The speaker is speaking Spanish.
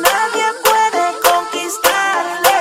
Nadie puede conquistarle